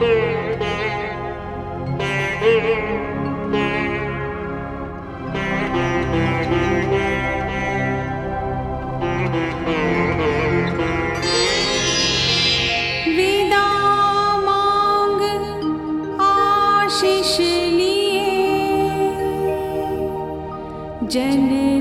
वेदाङ्गी जन